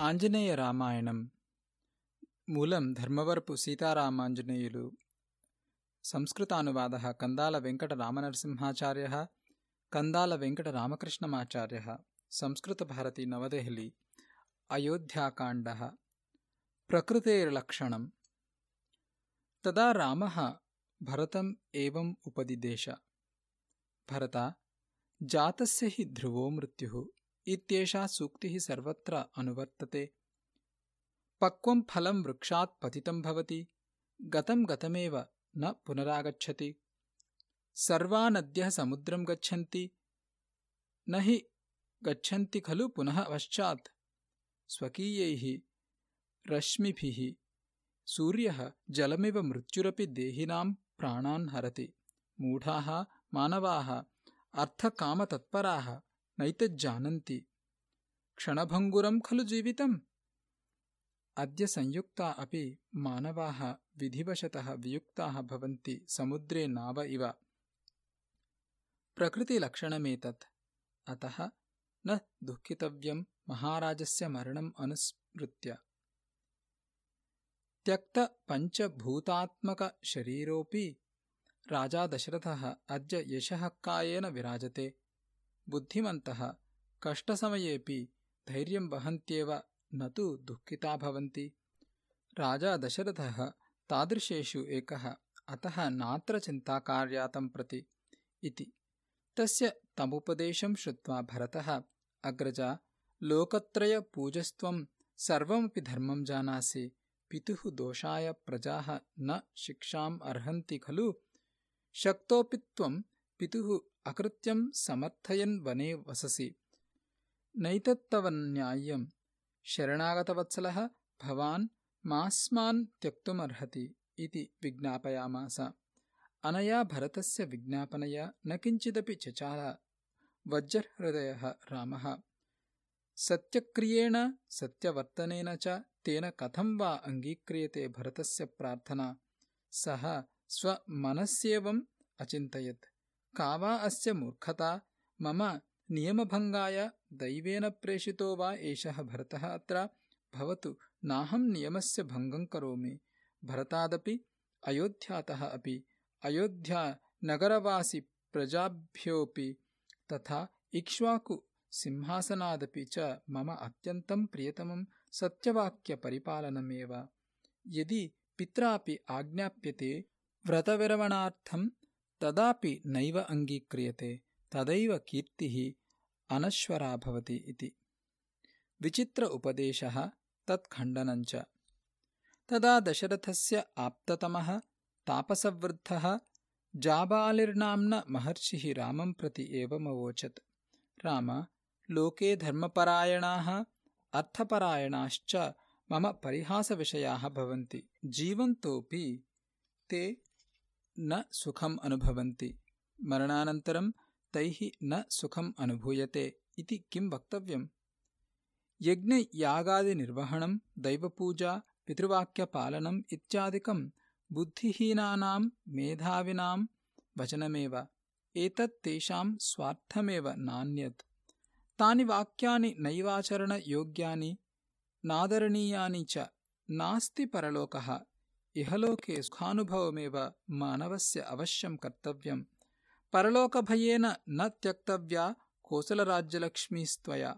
ఆంజనేయ రామాయణం మూలం ధర్మవరపు సీతారామాంజనేయులు. సంస్కృతానువాద కందాల వెంకట రామనరసింహాచార్య కందాల వెంకట రామకృష్ణమాచార్య సంస్కృతభారతి నవదెహలి అయోధ్యాకాండ. ప్రకృతేర్లక్షణం తదా రామ భరతం ఏవం ఉపదిదేశ భరత జాతస్య హి ధ్రువో మృత్యు. इत्येषा सूक्तिः सर्वत्र अनुवर्तते। पक्वं फलं वृक्षात् पतितं भवति गतं गतमेव न पुनरागच्छति। सर्वा नद्यः समुद्रं गच्छन्ति न हि गच्छन्ति खलु पुनः पश्चात् स्वकीयैः रश्मिभिः सूर्यः जलमिव मृत्युरपि देहिनां प्राणान् हरति। मूढाः मानवाः अर्थकामतत्पराः नैतज्जानन्ति क्षणभङ्गुरं खलु जीवितम्? अद्य संयुक्ता अपि मानवाः विधिवशतः वियुक्ताः भवन्ति समुद्रे नाव इव। प्रकृतिलक्षणमेतत्। अतः न दुःखितव्यं महाराजस्य मरणम् अनुस्मृत्य। त्यक्तपञ्चभूतात्मकशरीरोऽपि राजा दशरथः अद्य यशः कायेन विराजते बुद्धिमन्तः कष्टसमयेऽपि धैर्यं वहन्त्येव न तु दुःखिता भवन्ति। राजा दशरथः तादृशेषु एकः अतः नात्र चिन्ताकार्या प्रति इति। तस्य तमुपदेशं श्रुत्वा भरतः अग्रजा लोकत्रयपूजस्त्वं सर्वमपि धर्मं जानासि पितुः दोषाय प्रजाः न शिक्षाम् अर्हन्ति खलु? शक्तोऽपि त्वं पितुः अकृत्यं समर्थयन् वने वससि। नैतत्तवन्याय्यं शरणागतवत्सलः भवान् मास्मान् त्यक्तुमर्हति इति विज्ञापयामास। अनया भरतस्य विज्ञापनया न किञ्चिदपि चचाल वज्रहृदयः रामः। सत्यक्रियेण सत्यवर्तनेन च तेन कथं वा अङ्गीक्रियते भरतस्य प्रार्थना? सः स्वमनस्येवम् अचिन्तयत् का वा अस्य मूर्खता? मम नियमभङ्गाय दैवेन प्रेषितो वा एषः भरतः अत्र। भवतु, नाहं नियमस्य भङ्गं करोमि। भरतादपि, अयोध्यातः अपि। अयोध्यानगरवासि प्रजाभ्योऽपि। तथा इक्ष्वाकु सिंहासनादपि च मम अत्यन्तं प्रियतमं सत्यवाक्यपरिपालनमेव। यदि पित्रापि आज्ञाप्यते, व्रतविरमणार्थं तदापि नैव अङ्गीक्रियते तदैव कीर्तिः अनश्वरा भवति इति। विचित्र उपदेशः तत्खण्डनञ्च। तदा दशरथस्य आप्ततमः तापसवृद्धः जाबालिर्नाम्न महर्षिः रामं प्रति एवमवोचत् राम लोके धर्मपरायणाः अर्थपरायणाश्च मम परिहासविषयाः भवन्ति। जीवन्तोऽपि ते न सुखम् अनुभवन्ति। मरणानन्तरं तैः न सुखम् अनुभूयते इति किं वक्तव्यम्? यज्ञयागादिनिर्वहणं दैवपूजा पितृवाक्यपालनम् इत्यादिकं बुद्धिहीनानां मेधाविनां वचनमेव। एतत् तेषां स्वार्थमेव नान्यत्। तानि वाक्यानि नैवाचरणयोग्यानि नादरणीयानि च नास्ति परलोकः इहलोके सुखानुभवमेव मानवस्य अवश्यं कर्तव्यम् परलोकभयेन न त्यक्तव्या कोसलराज्यलक्ष्मीस्त्वया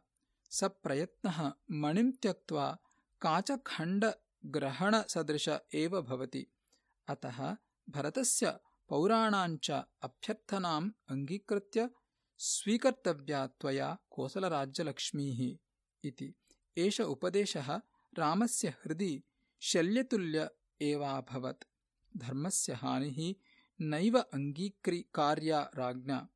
स प्रयत्नः मणिं त्यक्त्वा काचखण्डग्रहणसदृश एव भवति अतः भरतस्य पौराणाञ्च अभ्यर्थनाम् अङ्गीकृत्य स्वीकर्तव्या त्वया कोसलराज्यलक्ष्मीः इति. एष उपदेशः रामस्य हृदि शल्यतुल्य एवाभवत् धर्मस्य हानिः नैव अङ्गीकृकार्या राज्ञा।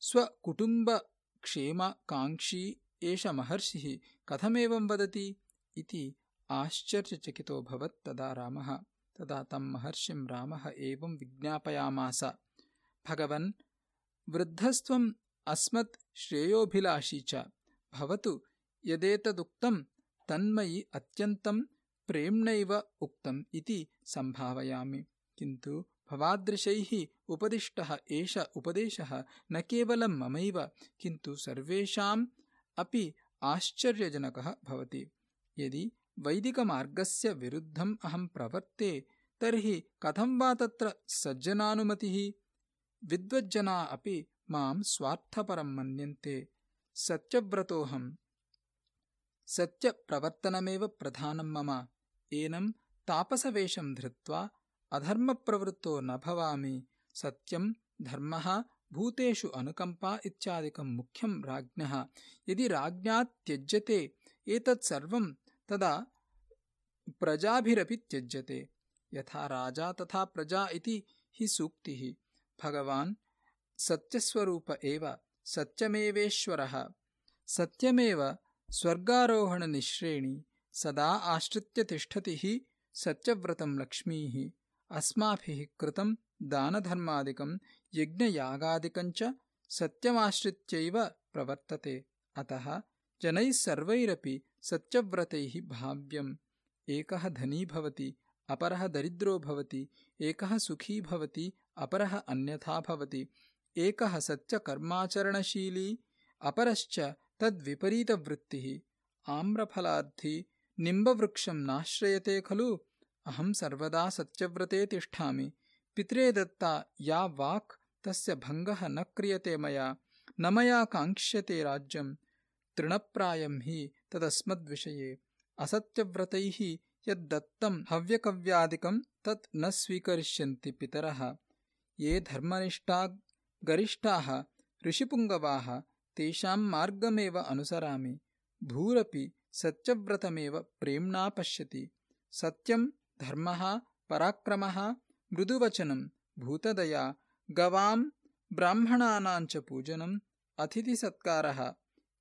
स्वकुटुम्बक्षेमकाङ्क्षी एष महर्षिः कथमेवं वदति इति आश्चर्यचकितोऽभवत् तदा रामः। तदा तं महर्षिं रामः एवं विज्ञापयामास। भगवन्, वृद्धस्त्वम् अस्मत् श्रेयोभिलाषी च। भवतु, यदेतदुक्तं तन्मयि अत्यन्तं प्रेम्णैव उक्तम् इति सम्भावयामि। किन्तु भवादृशैः उपदिष्टः एष उपदेशः न केवलं ममैव किन्तु सर्वेषाम् अपि आश्चर्यजनकः भवति। यदि वैदिकमार्गस्य विरुद्धम् अहं प्रवर्ते तर्हि कथं वा तत्र सज्जनानुमतिः? विद्वज्जना अपि मां स्वार्थपरं मन्यन्ते। सत्यव्रतोऽहम् सत्यप्रवर्तनमेव प्रधानं मम एनं तापसवेषं धृत्वा अधर्मप्रवृत्तो न भवामि सत्यं धर्मः भूतेषु अनुकम्पा इत्यादिकं मुख्यं राज्ञः। यदि राज्ञा त्यज्यते एतत् सर्वं तदा प्रजाभिरपि त्यज्यते। यथा राजा तथा प्रजा इति हि सूक्तिः। भगवान् सत्यस्वरूप एव सत्यमेवेश्वरः। सत्यमेव स्वर्गारोहणनिःश्रेणी सदा आश्रित्य तिष्ठति हि सत्यव्रतं लक्ष्मीः। अस्माभिः कृतं दानधर्मादिकं यज्ञयागादिकञ्च सत्यमाश्रित्यैव प्रवर्तते। अतः जनैः सर्वैरपि सत्यव्रतैः भाव्यम्। एकः धनी भवति अपरः दरिद्रो भवति एकः सुखी भवति अपरः अन्यथा भवति। एकः सत्यकर्माचरणशीली अपरश्च तद्विपरीतवृत्तिः। आम्रफलार्थी निम्बवृक्षं नाश्रयते खलु? अहं सर्वदा सत्यव्रते तिष्ठामि। पित्रे दत्ता या वाक् तस्य भङ्गः न क्रियते मया। न मया काङ्क्ष्यते राज्यं। तृणप्रायं हि तदस्मद्विषये। असत्यव्रतैः यद्दत्तं हव्यकव्यादिकं तत् न स्वीकरिष्यन्ति पितरः। ये धर्मनिष्ठा गरिष्ठाः ऋषिपुङ्गवाः तेषां मार्गमेव अनुसरामि। भूरपि सत्यव्रतमेव प्रेम्णा पश्यति। सत्यं धर्मः पराक्रमः मृदुवचनं भूतदया गवां ब्राह्मणानाञ्च पूजनम् अतिथिसत्कारः।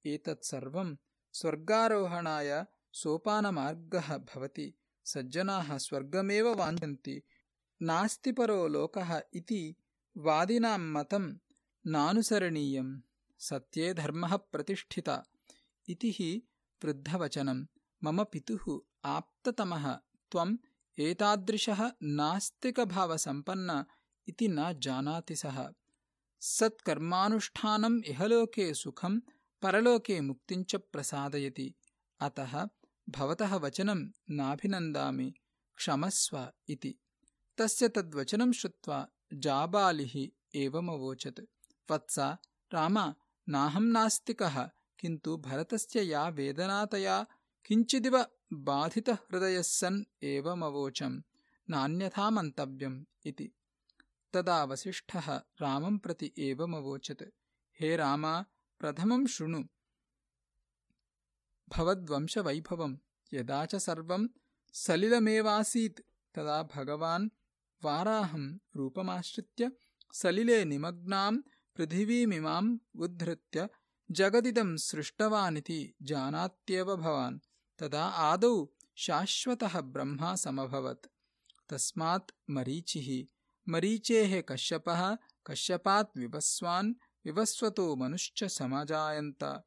एतत्सर्वं स्वर्गारोहणाय सोपानमार्गः भवति। सज्जनाः स्वर्गमेव वाञ्छन्ति। नास्ति परो लोकः इति वादिनां मतं नानुसरणीयम्। सत्ये धर्मः प्रतिष्ठिता। इति हि वृद्धवचनं। मम पितुः आप्ततमः। त्वम् एतादृशः नास्तिकभावसम्पन्न इति न जानाति सः। सत्कर्मानुष्ठानम् इहलोके सुखं परलोके मुक्तिञ्च प्रसादयति। अतः भवतः वचनं नाभिनन्दामि। क्षमस्व इति। तस्य तद्वचनं श्रुत्वा जाबालिः एवमवोचत्। वत्स राम नाहं नास्तिकः किन्तु भरतस्य या वेदनातया किञ्चिदिव बाधितहृदयः सन् एवमवोचम् नान्यथा मन्तव्यम् इति। तदा वसिष्ठः रामं प्रति एवमवोचत्। हे राम प्रथमं शृणु। भवद्वंशवैभवम् यदा च सर्वं सलिलमेवासीत् तदा भगवान् वाराहं रूपमाश्रित्य सलिले निमग्नां पृथिवीमिमाम् उद्धृत्य जगदिदं सृष्टवानिति जानात्येव भवान्। तदा आदौ शाश्वतः ब्रह्मा समभवत्। तस्मात् मरीचिः। मरीचेः कश्यपः कश्यपात् विवस्वान् विवस्वतो मनुश्च समजायन्त।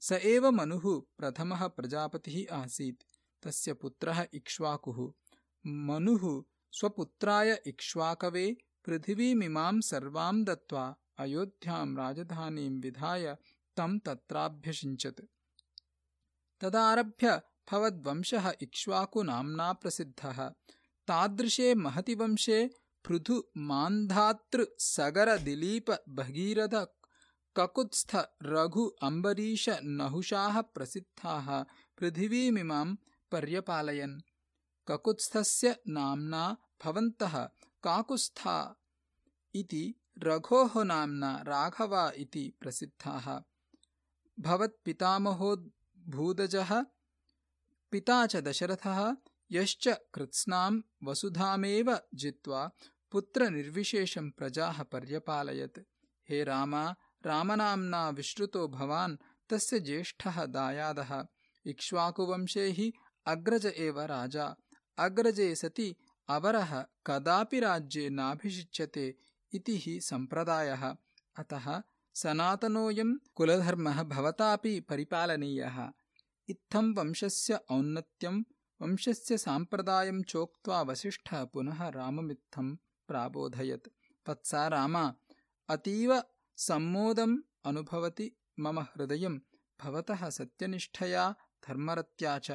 स एव मनुः प्रथमः प्रजापतिः आसीत्। तस्य पुत्रः इक्ष्वाकुः। मनुः स्वपुत्राय इक्ष्वाकवे पृथिवीमिमां सर्वां दत्त्वा अयोध्यां राजधानीं विधाय तं तत्राभ्यषिञ्चत्। तदारभ्य भवद्वंशः इक्ष्वाकुनाम्ना प्रसिद्धः। तादृशे महति वंशे पृथु मान्धातृसगरदिलीपभगीरथ ककुत्स्थ रघु अम्बरीश नहुषाः प्रसिद्धाः। पृथिवीमिमां पर्यपालयन्। ककुत्स्थस्य नाम्ना भवन्तः काकुत्स्था इति रघोः नाम्ना राघवा इति प्रसिद्धाः भवत्पितामहोद्भूदजः पिता च दशरथः यश्च कृत्स्नां वसुधामेव जित्वा पुत्रनिर्विशेषं प्रजाः पर्यपालयत्। हे राम रामनाम्ना विश्रुतो भवान् तस्य ज्येष्ठः दायादः। इक्ष्वाकुवंशे हि अग्रज एव राजा। अग्रजे सति अवरः कदापि राज्ये नाभिषिच्यते इति हि सम्प्रदायः। अतः सनातनोऽयं कुलधर्मः भवतापि परिपालनीयः। इत्थं वंशस्य औन्नत्यं वंशस्य साम्प्रदायं चोक्त्वा वसिष्ठः पुनः राममित्थं प्राबोधयत्। वत्स राम अतीव सम्मोदम् अनुभवति मम हृदयं भवतः सत्यनिष्ठया धर्मरत्या च।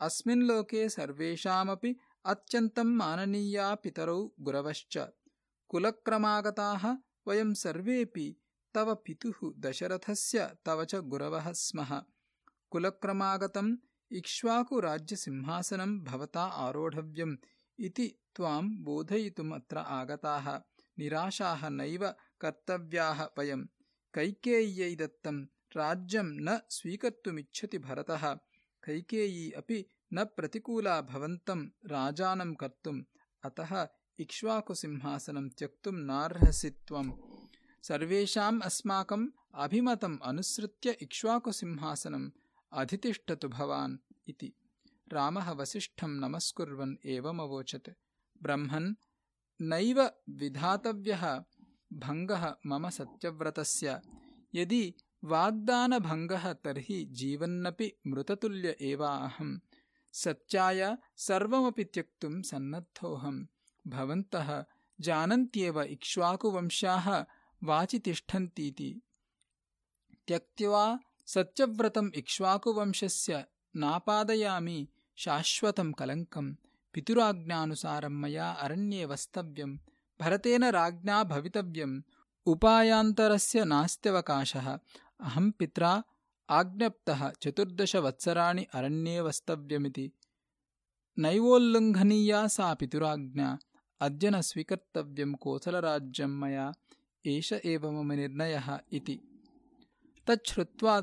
अस्मिन् लोके सर्वेषामपि अत्यन्तम् माननीया पितरौ गुरवश्च। कुलक्रमागताः वयं सर्वेऽपि तव पितुः दशरथस्य तव च गुरवः स्मः। कुलक्रमागतम् इक्ष्वाकुराज्यसिंहासनं भवता आरोढव्यम् इति त्वां बोधयितुम् अत्र आगताः। निराशाः नैव कर्तव्याः वयम्। कैकेय्यै दत्तं राज्यं न स्वीकर्तुमिच्छति भरतः। कैकेयी अपि न प्रतिकूला भवन्तं राजानं कर्तुम्। अतः इक्ष्वाकुसिंहासनं त्यक्तुं नार्हसि त्वम् सर्वेषाम् अस्माकम् अभिमतम् अनुसृत्य इक्ष्वाकुसिंहासनम् अधितिष्ठतु भवान् इति। रामः वसिष्ठं नमस्कुर्वन् एवमवोचत्। ब्रह्मन् नैव विधातव्यः भङ्गः मम सत्यव्रतस्य। यदि वाग्दानभङ्गः तर्हि जीवन्नपि मृततुल्य एवाहम्। सत्याय सर्वमपि त्यक्तुं सन्नद्धोऽहम्। भवन्तः जानन्त्येव इक्ष्वाकुवंशाः वाचि तिष्ठन्तीति त्यक्त्वा सत्यव्रतम् इक्ष्वाकुवंशस्य नापादयामि शाश्वतं कलङ्कम्। पितुराज्ञानुसारं मया अरण्ये वस्तव्यम्। भरतेन राज्ञा भवितव्यम्। उपायान्तरस्य नास्त्यवकाशः। अहं पित्रा आज्ञप्तः चतुर्दशवत्सराणि अरण्ये वस्तव्यमिति। नैवोल्लङ्घनीया सा पितुराज्ञा। अद्य न स्वीकर्तव्यं कोसलराज्यं मया एष एव मम निर्णयः इति। तच्छ्रुत्वा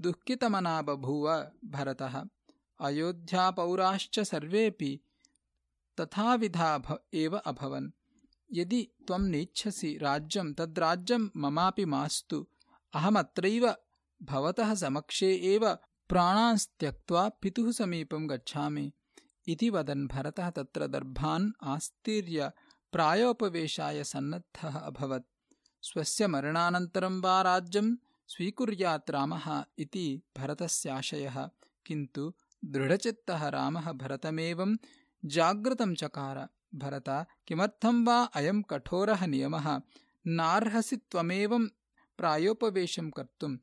दुःखितमना बभूव भरतः अयोध्यापौराश्च सर्वेऽपि तथाविधा एव अभवन्। यदि त्वं नेच्छसि राज्यं तद्राज्यं ममापि मास्तु। अहमत्रैव भवतः समक्षे एव प्राणांस्त्यक्त्वा पितुः समीपं गच्छामि। इति वदन् भरतः तत्र दर्भान् आस्तीर्य प्रायोपवेशाय सन्नद्धः अभवत् स्वस्य मरणानन्तरं वा राज्यं स्वीकुर्यात् रामः इति भरतस्याशयः। किन्तु दृढचित्तः रामः भरतमेवं जाग्रतं चकार। भरत किमर्थं वा अयं कठोरः नियमः? नार्हसि त्वमेवं प्रायोपवेशं कर्तुम्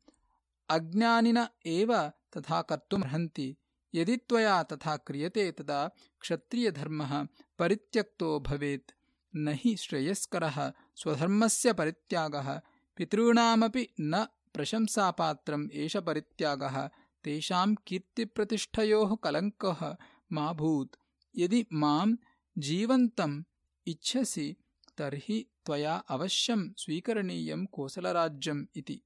अज्ञानिन एव तथा कर्तुमर्हन्ति यदि त्वया तथा क्रियते तदा क्षत्रियधर्मः परित्यक्तो भवेत्। न हि श्रेयस्करः स्वधर्मस्य परित्यागः पितॄणामपि न प्रशंसापात्रम् एष परित्यागः तेषां कीर्तिप्रतिष्ठयोः कलङ्कः मा भूत्। यदि मां जीवन्तम् इच्छसि तर्हि त्वया अवश्यं स्वीकरणीयं कोसलराज्यम् इति।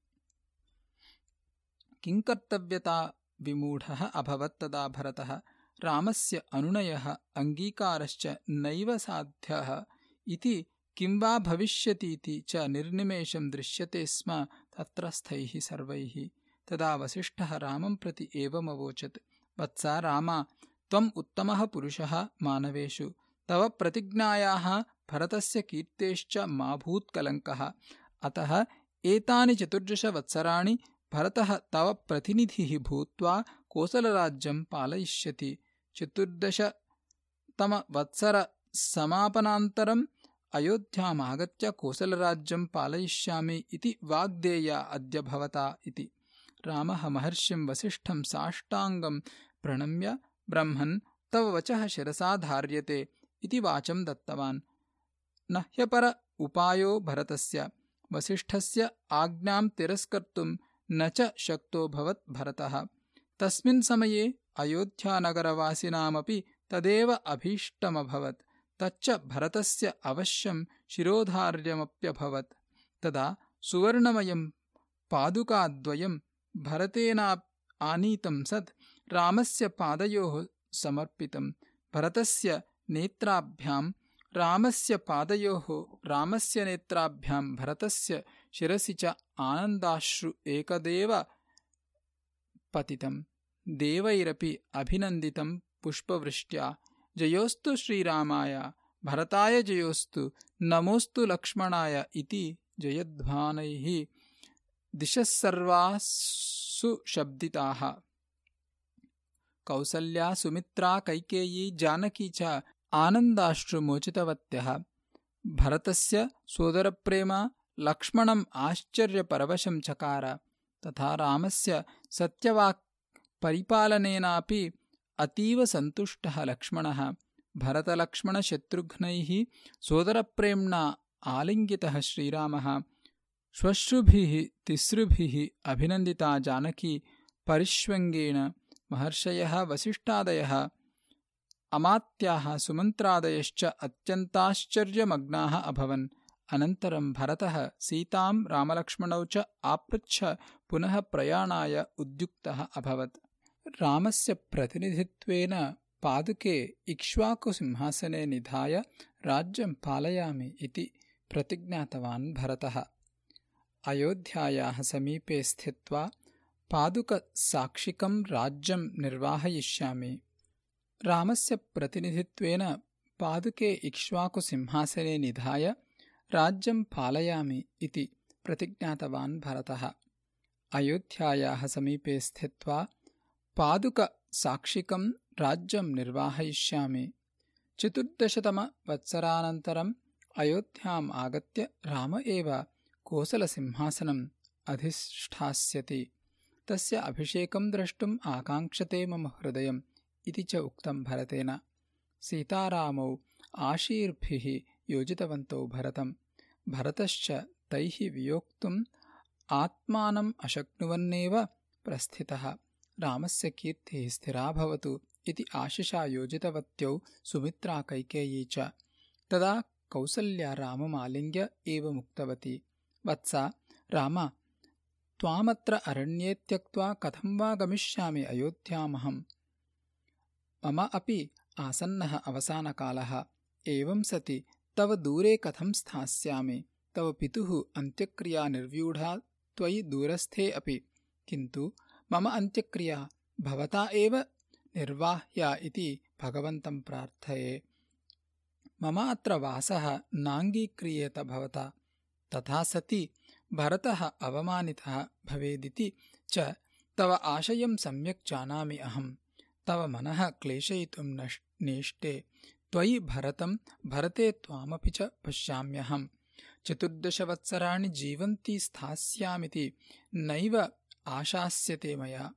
किङ्कर्तव्यता विमूढः अभवत् तदा भरतः? रामस्य अनुनयः अङ्गीकारश्च नैव साध्यः इति किं वा भविष्यतीति च निर्निमेषं दृश्यते स्म तत्रस्थैः सर्वैः। तदा वसिष्ठः रामं प्रति एवमवोचत्। वत्स राम त्वम् उत्तमः पुरुषः मानवेषु। तव प्रतिज्ञायाः भरतस्य कीर्तेश्च मा भूत्कलङ्कः अतः एतानि चतुर्दशवत्सराणि भरतः तव प्रतिनिधिः भूत्वा कोसलराज्यं पालयिष्यति। चतुर्दशतमवत्सरसमापनान्तरम् अयोध्यामागत्य कोसलराज्यं पालयिष्यामि इति वाग्देया अद्य भवता इति। रामः महर्षिं वसिष्ठं साष्टाङ्गं प्रणम्य ब्रह्मन् तव वचः शिरसा धार्यते इति वाचं दत्तवान्। न ह्यपर उपायो भरतस्य। वसिष्ठस्य आज्ञां तिरस्कर्तुं न च शक्तोऽभवत् भरतः। तस्मिन् समये अयोध्यानगरवासिनामपि तदेव अभीष्टमभवत् तच्च भरतस्य अवश्यं शिरोधार्यमप्यभवत्। तदा सुवर्णमयं पादुकाद्वयं भरतेना आनीतं सत् रामस्य पादयोः समर्पितं। भरतस्य नेत्राभ्यां रामस्य पादयोः रामस्य नेत्राभ्यां भरतस्य शिरसि च आनन्दाश्रु एकदेव पतितं। देवैरपि अभिनन्दितं पुष्पवृष्ट्या जयोस्तु श्रीरामाय भरताय जयोस्तु नमोऽस्तु लक्ष्मणाय इति जयध्वानैः दिशः सर्वासु शब्दिताः कौसल्या सुमित्रा कैकेयी जानकी च आनन्दाश्रुमोचितवत्यः। भरतस्य सोदरप्रेम लक्ष्मणम् आश्चर्यपरवशं चकार तथा रामस्य सत्यवाक् परिपालनेनापि अतीव सन्तुष्टः लक्ष्मणः। भरतलक्ष्मणशत्रुघ्नैः सोदरप्रेम्णा आलिङ्गितः श्रीरामः। श्वश्रुभिः तिसृभिः अभिनन्दिता जानकी परिष्वङ्गेन महर्षयः वसिष्ठादयः। अमात्याः सुमन्त्रादयश्च अत्यन्ताश्चर्यमग्नाः अभवन्। अनन्तरं भरतः सीतां रामलक्ष्मणौ च आपृच्छ पुनः प्रयाणाय उद्युक्तः अभवत् रामस्य प्रतिनिधित्वेन पादुके इक्ष्वाकुसिंहासने निधाय राज्यं पालयामि इति प्रतिज्ञातवान् भरतः। अयोध्यायाः समीपे स्थित्वा पादुकसाक्षिकं राज्यं निर्वाहयिष्यामि। रामस्य प्रतिनिधित्वेन पादुके इक्ष्वाकुसिंहासने निधाय राज्यं पालयामि इति प्रतिज्ञातवान् भरतः। अयोध्यायाः समीपे स्थित्वा पादुकसाक्षिकं राज्यं निर्वाहयिष्यामि। चतुर्दशतमवत्सरानन्तरम् अयोध्याम् आगत्य राम एव कोसलसिंहासनम् अधिष्ठास्यति। तस्य अभिषेकं द्रष्टुम् आकाङ्क्षते मम हृदयम् इति च उक्तं भरतेन। सीतारामौ आशीर्भिः योजितवन्तौ भरतं भरतश्च तैः वियोक्तुम् आत्मानम् अशक्नुवन्नेव प्रस्थितः रामस्य कीर्तिः स्थिरा भवतु इति आशिषा योजितवत्यौ सुमित्रा कैकेयी च। तदा कौसल्या राममालिङ्ग्य एवमुक्तवती वत्स राम त्वामत्र अरण्ये त्यक्त्वा कथं वा गमिष्यामि अयोध्यामहम् मम अपि आसन्नः अवसानकालः। एवं सति तव दूरे कथं स्थास्यामि? तव पितुः अन्त्यक्रिया निर्व्यूढा त्वयि दूरस्थे अपि। किन्तु मम अन्त्यक्रिया भवता एव निर्वाह्या इति भगवन्तं प्रार्थये। मम अत्र वासः नाङ्गीक्रियेत भवता तथा सति भरतः अवमानितः भवेदिति च तव आशयं सम्यक् जानामि अहम् तव मनः क्लेशयितुं नेष्टे। त्वयि भरतं भरते त्वामपि च पश्याम्यहम् चतुर्दशवत्सराणि जीवन्ती स्थास्यामिति नैव आशास्यते मया।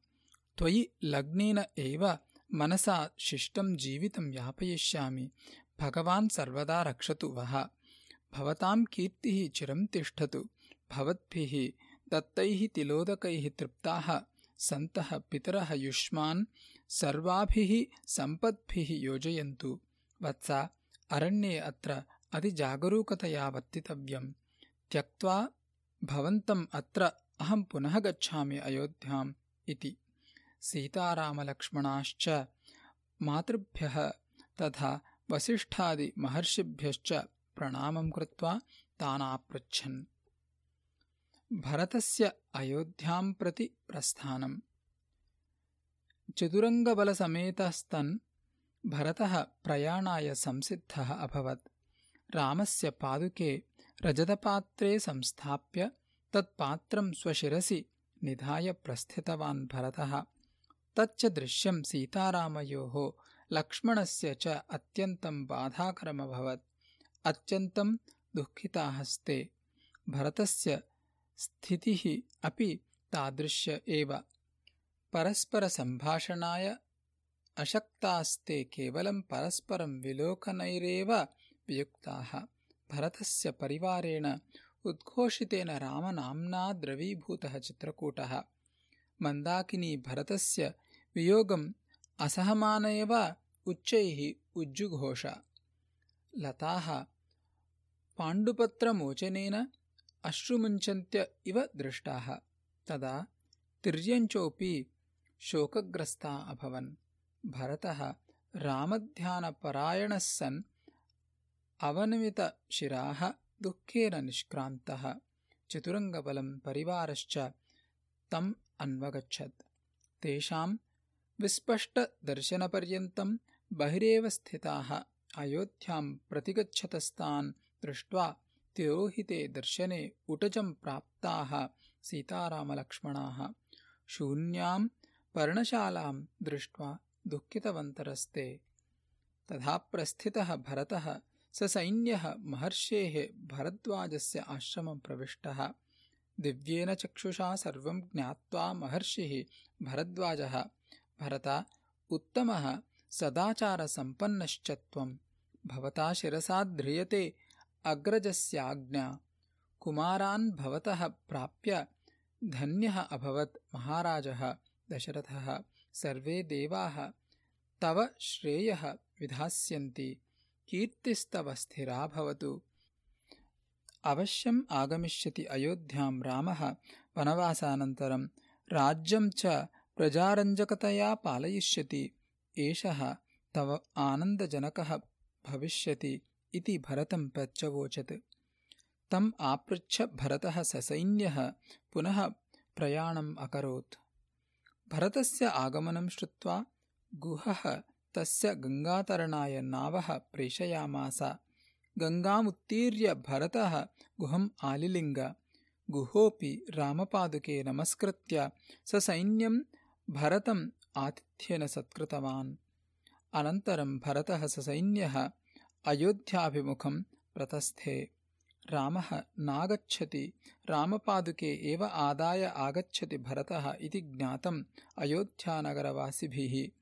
त्वयि लग्नेन एव मनसा शिष्टं जीवितं यापयिष्यामि। भगवान् सर्वदा रक्षतु वः। भवतां कीर्तिः चिरं तिष्ठतु। भवद्भिः दत्तैः तिलोदकैः तृप्ताः सन्तः पितरः युष्मान् सर्वाभिः सम्पद्भिः योजयन्तु। वत्स अरण्ये अत्र अतिजागरूकतया वर्तितव्यम्। त्यक्त्वा भवन्तम् अत्र अहं पुनः गच्छामि अयोध्याम् इति। सीतारामलक्ष्मणाश्च मातृभ्यः तथा वसिष्ठादिमहर्षिभ्यश्च प्रणामं कृत्वा तानापृच्छन्। भरतस्य अयोध्यां प्रति प्रस्थानम्। चतुरङ्गबलसमेतस्तन् भरतः प्रयाणाय संसिद्धः अभवत्। रामस्य पादुके रजतपात्रे संस्थाप्य तत्पात्रं स्वशिरसि निधाय प्रस्थितवान् भरतः। तच्च दृश्यं सीतारामयोः लक्ष्मणस्य च अत्यन्तं बाधाकरमभवत् अत्यन्तं दुःखिताहस्ते भरतस्य स्थितिः अपि तादृश्य एव। परस्परसम्भाषणाय अशक्तास्ते केवलं परस्परं विलोकनैरेव वियुक्ताः। भरतस्य परिवारेण उद्घोषितेन रामनाम्ना द्रवीभूतः चित्रकूटः। मन्दाकिनी भरतस्य वियोगम् असहमान एव उच्चैः उज्जुघोष। लताः पाण्डुपत्रमोचनेन अश्रुमुञ्चन्त्य इव दृष्टाः। तदा तिर्यञ्चोऽपि शोकग्रस्ता अभवन्। भरतः रामध्यानपरायणः सन् अवनमितशिराः दुःखेन निष्क्रान्तः। चतुरङ्गबलं परिवारश्च तम् अन्वगच्छत्। तेषां विस्पष्टदर्शनपर्यन्तं बहिरेव स्थिताः। अयोध्यां प्रतिगच्छतस्तान् दृष्ट्वा तिरोहिते दर्शने उटजं प्राप्ताः सीतारामलक्ष्मणाः। शून्यां पर्णशालां दृष्ट्वा दुःखितवन्तरस्ते। तथा प्रस्थितः भरतः ससैन्यः महर्षेः भरद्वाजस्य आश्रमं प्रविष्टः। दिव्येन चक्षुषा सर्वं ज्ञात्वा महर्षिः भरद्वाजः भरत उत्तमः सदाचारसम्पन्नश्च त्वम् भवता शिरसा ध्रियते अग्रजस्याज्ञा कुमारान् भवतः प्राप्य धन्यः अभवत् महाराजः दशरथः सर्वे देवाः तव श्रेयः विधास्यन्ति कीर्तिस्तव स्थिरा भवतु। अवश्यम् आगमिष्यति अयोध्यां रामः वनवासानन्तरं। राज्यं च प्रजारञ्जकतया पालयिष्यति। एषः तव आनन्दजनकः भविष्यति इति भरतं प्रत्यवोचत्। तम् आपृच्छ भरतः ससैन्यः पुनः प्रयाणम् अकरोत्। भरतस्य आगमनं श्रुत्वा गुहः तस्य गङ्गातरणाय नावः प्रेषयामास। गङ्गामुत्तीर्य भरतः गुहम् आलिलिङ्ग। गुहोऽपि रामपादुके नमस्कृत्य ससैन्यं भरतम् आतिथ्येन सत्कृतवान्। अनन्तरं भरतः ससैन्यः अयोध्याभिमुखं प्रतस्थे। रामः नागच्छति। रामपादुके एव आदाय आगच्छति भरतः इति ज्ञातम् अयोध्यानगरवासिभिः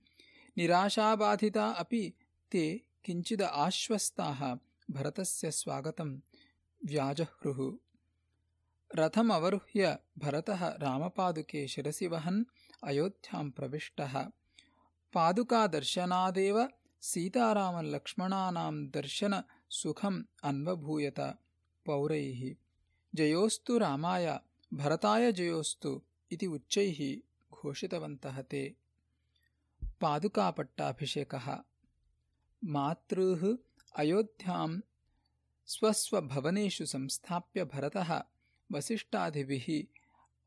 निराशाबाधिता अपि ते किञ्चिद् आश्वस्ताः। भरतस्य स्वागतं। व्याजह्रुः। रथमवरुह्य भरतः रामपादुके शिरसि वहन्। अयोध्यां प्रविष्टः। पादुकादर्शनादेव सीतारामलक्ष्मणानां दर्शनसुखम् अन्वभूयत पौरैः। जयोस्तु रामाय भरताय जयोस्तु इति उच्चैः घोषितवन्तः ते पादुकापट्टाभिषेकः। मातृः अयोध्यां स्वस्वभवनेषु संस्थाप्य भरतः वसिष्ठादिभिः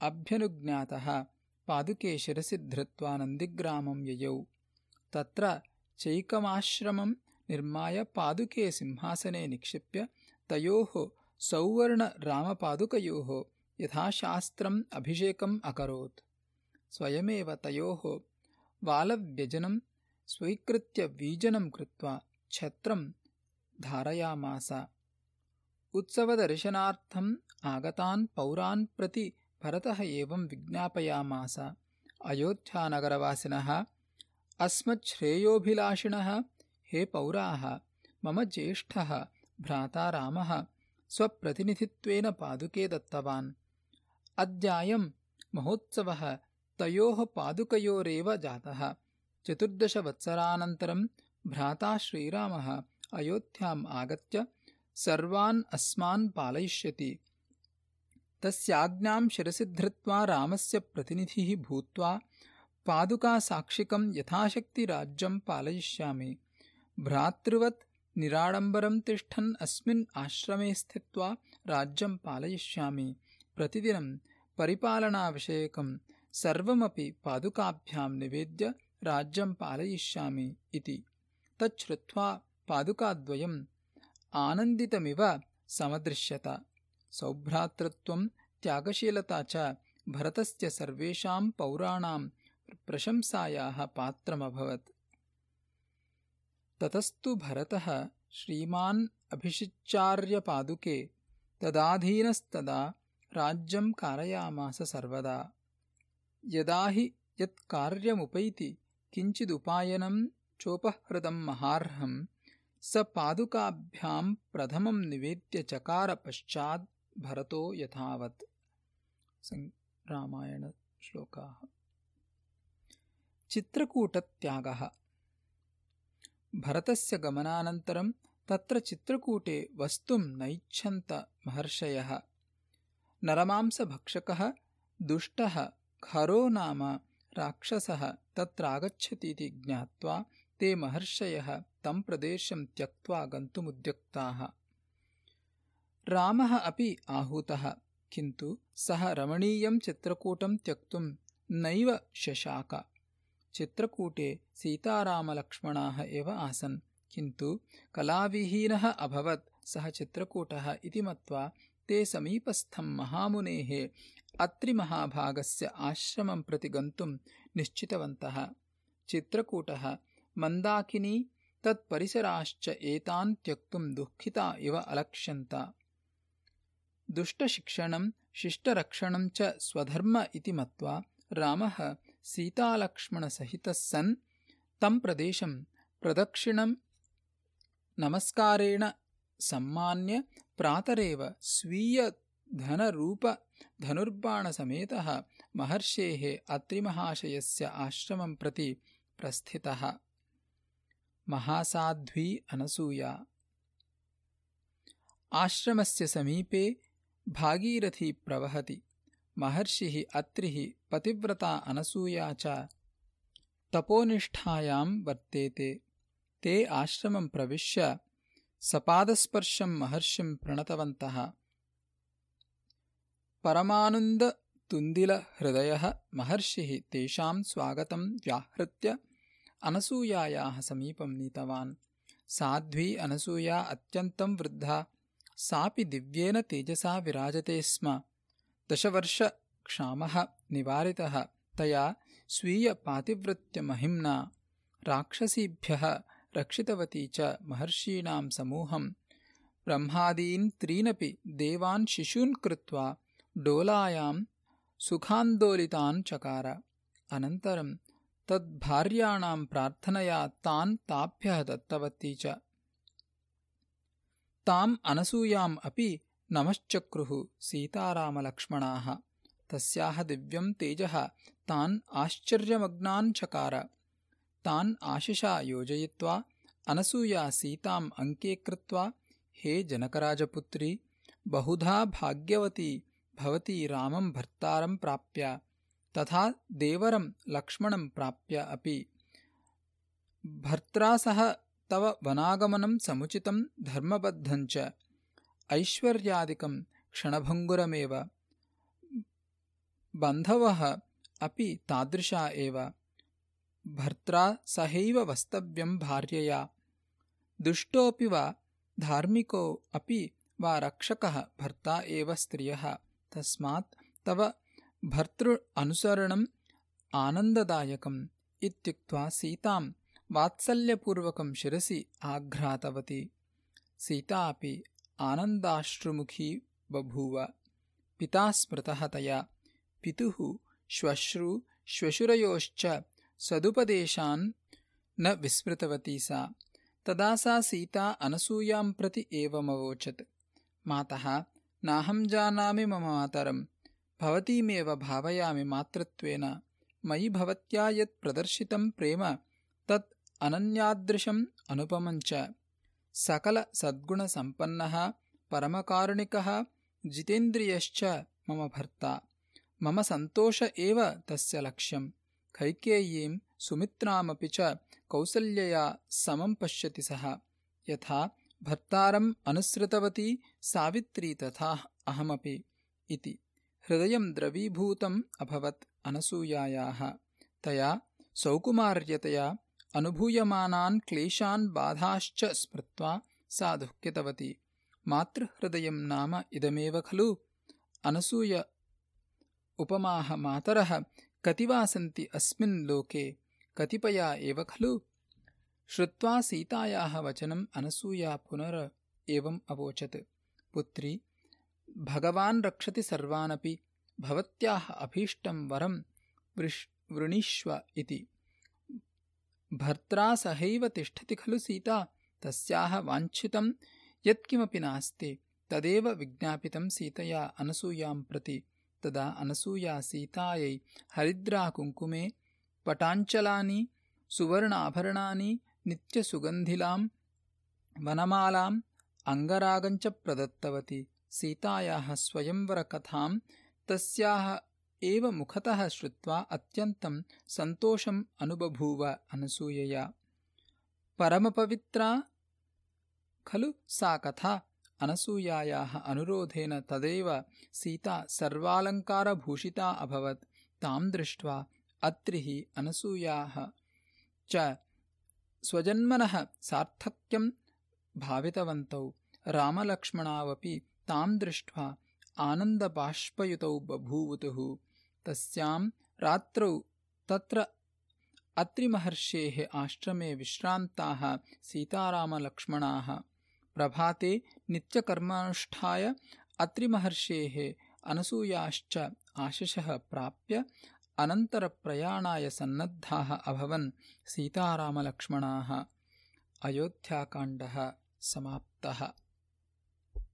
अभ्यनुज्ञातः पादुके शिरसि धृत्वा नन्दिग्रामं ययौ। तत्र चैकमाश्रमं निर्माय पादुके सिंहासने निक्षिप्य तयोः सौवर्णरामपादुकयोः यथाशास्त्रम् अभिषेकम् अकरोत्। स्वयमेव तयोः वालव्यजनं स्वीकृत्य वीजनं कृत्वा छत्रं धारयामास। उत्सवदर्शनार्थम् आगतान् पौरान् प्रति भरतः एवं विज्ञापयामास। अयोध्यानगरवासिनः अस्मच्छ्रेयोभिलाषिणः हे पौराः मम ज्येष्ठः भ्राता रामः स्वप्रतिनिधित्वेन पादुके दत्तवान्। अद्यायं महोत्सवः तयोः पादुकयोरेव जातः। चतुर्दशवत्सरानन्तरं भ्राता श्रीरामः अयोध्याम् आगत्य सर्वान् अस्मान् पालयिष्यति। तस्याज्ञां शिरसि धृत्वा रामस्य प्रतिनिधिः भूत्वा पादुकासाक्षिकं यथाशक्तिराज्यं पालयिष्यामि। भ्रातृवत् निराडम्बरं तिष्ठन् अस्मिन् आश्रमे स्थित्वा राज्यं पालयिष्यामि। प्रतिदिनं परिपालनाविषयकं सर्वमपि पादुकाभ्यां निवेद्य राज्यं पालयिष्यामि इति। तच्छ्रुत्वा पादुकाद्वयम् आनन्दितमिव समदृश्यत। सौभ्रातृत्वं त्यागशीलता च भरतस्य सर्वेषां पौराणां प्रशंसायाः पात्रमभवत्। ततस्तु भरतः श्रीमान् अभिषिच्चार्यपादुके तदाधीनस्तदा राज्यं कारयामास सर्वदा यदा हि यत्कार्यमुपैति किञ्चिदुपायनं चोपहृतं महार्हं स पादुकाभ्यां प्रथमं निवेद्य चकार चित्रकूटत्यागः। भरतस्य गमनानन्तरं तत्र चित्रकूटे वस्तुं नैच्छन्त महर्षयः। नरमांसभक्षकः दुष्टः खरो नाम राक्षसः तत्रागच्छतीति ज्ञात्वा ते महर्षयः तं प्रदेशं त्यक्त्वा गन्तुमुद्युक्ताः। रामः अपि आहूतः किन्तु सः रमणीयं चित्रकूटं त्यक्तुं नैव शशाक। चित्रकूटे सीतारामलक्ष्मणाः एव आसन् किन्तु कलाविहीनः अभवत् सः चित्रकूटः इति मत्वा ते समीपस्थं महामुनेः अत्रिमहाभागस्य आश्रमं प्रति गन्तुं निश्चितवन्तः। चित्रकूटः मन्दाकिनी तत्परिसराश्च एतान् त्यक्तुं दुःखिता इव अलक्ष्यन्त। दुष्टशिक्षणं शिष्टरक्षणं च स्वधर्म इति मत्वा रामः सीतालक्ष्मणसहितः सन् तं प्रदेशं प्रदक्षिणं नमस्कारेण सम्मान्य प्रातरेव स्वीयधनरूपधनुर्बाणसमेतः महर्षेः अत्रिमहाशयस्य आश्रमं प्रति प्रस्थितः। महासाध्वी अनसूया। आश्रमस्य समीपे भागीरथी प्रवहति। महर्षिः अत्रिः पतिव्रता अनसूया च तपोनिष्ठायां वर्तेते। ते आश्रमं प्रविश्य सपादस्पर्शं महर्षिं प्रणतवन्तः। परमानन्दतुन्दिलहृदयः महर्षिः तेषां स्वागतं व्याहृत्य अनसूयायाः समीपं नीतवान्। साध्वी अनसूया अत्यन्तं वृद्धा सापि दिव्येन तेजसा विराजते स्म। दशवर्षक्षामः निवारितः तया स्वीयपातिवृत्यमहिम्ना। राक्षसीभ्यः रक्षितवती च महर्षीणां समूहं। ब्रह्मादीन् त्रीनपि देवान् शिशून् कृत्वा डोलायां सुखान्दोलितान् चकार। अनन्तरं तद्भार्याणां प्रार्थनया तान् ताभ्यः दत्तवती च। ताम् अनसूयाम् अपि नमश्चक्रुः सीतारामलक्ष्मणाः। तस्याः दिव्यं तेजः तान् आश्चर्यमग्नान् चकार तान् आशिषा योजयित्वा अनसूया सीताम् अङ्के कृत्वा हे जनकराजपुत्री बहुधा भाग्यवती भवती रामं भर्तारं प्राप्य तथा देवरं लक्ष्मणं प्राप्य अपि। भर्त्रा सह तव वनागमनं समुचितं धर्मबद्धञ्च ऐश्वर्यादिकं क्षणभङ्गुरमेव। बन्धवः अपि तादृशा एव भर्त्रा सहैव वस्तव्यं भार्यया। दुष्टोऽपि वा धार्मिको अपि वा रक्षकः भर्ता एव स्त्रियः। तस्मात् तव भर्तृ अनुसरणम् आनन्ददायकम् इत्युक्त्वा सीतां वात्सल्यपूर्वकं शिरसि आघ्रातवती। सीता अपि आनन्दाश्रुमुखी बभूव। पिता स्मृतः तया। पितुः श्वश्रु श्वशुरयोश्च सदुपदेशान् न विस्मृतवती सा। तदा सा सीता अनसूयां प्रति एवमवोचत्। मातः नाहं जानामि मम मातरं भवतीमेव भावयामि मातृत्वेन। मयि भवत्या यत् प्रदर्शितं प्रेम तत् अनन्यादृशम् अनुपमञ्च सकलसद्गुणसम्पन्नः परमकारुणिकः जितेन्द्रियश्च मम भर्ता। मम सन्तोष एव तस्य लक्ष्यं कैकेयीं सुमित्रामपि च कौसल्यया समं पश्यति सः। यथा भर्तारम् अनुसृतवती सावित्री तथा अहमपि इति। हृदयं द्रवीभूतम् अभवत् अनसूयायाः। तया सौकुमार्यतया अनुभूयमानान् क्लेशान् बाधाश्च स्मृत्वा सा दुःखितवती। मातृहृदयं नाम इदमेव खलु? अनसूय उपमाः मातरः कति वा सन्ति अस्मिन् लोके? कतिपया एव खलु? श्रुत्वा सीतायाः वचनम् अनसूया पुनर एवम् अवोचत्। पुत्री भगवान् रक्षति सर्वानपि भवत्याः अभीष्टं वरं वृणीष्व इति। भर्त्रा सहैव तिष्ठति खलु सीता? तस्याः वाञ्छितं यत्किमपि नास्ति। तदेव विज्ञापितं सीतया अनसूयां प्रति तदा अनसूया सीतायै हरिद्राकुङ्कुमे पटाञ्चलानि सुवर्णाभरणानि नित्यसुगन्धिलां वनमालाम् अङ्गरागञ्च प्रदत्तवती। सीतायाः स्वयंवरकथां तस्याः एव मुखतः श्रुत्वा अत्यन्तं सन्तोषम् अनुबभूव अनसूयया। परमपवित्रा? खलु सा कथा अनसूयायाः अनुरोधेन तदेव सीता सर्वालङ्कारभूषिता अभवत् तां दृष्ट्वा अत्रिः अनसूयाः च स्वजन्मनः सार्थक्यं भावितवन्तौ रामलक्ष्मणावपि तां दृष्ट्वा आनन्दबाष्पयुतौ बभूवुतुः तस्यां रात्रौ तत्र अत्रिमहर्षेः आश्रमे विश्रान्ताः सीतारामलक्ष्मणाः प्रभाते नित्यकर्मानुष्ठाय अत्रिमहर्षेः अनसूयाश्च आशिषः प्राप्य अनन्तरप्रयाणाय सन्नद्धाः अभवन् सीतारामलक्ष्मणाः। अयोध्याकाण्डः समाप्तः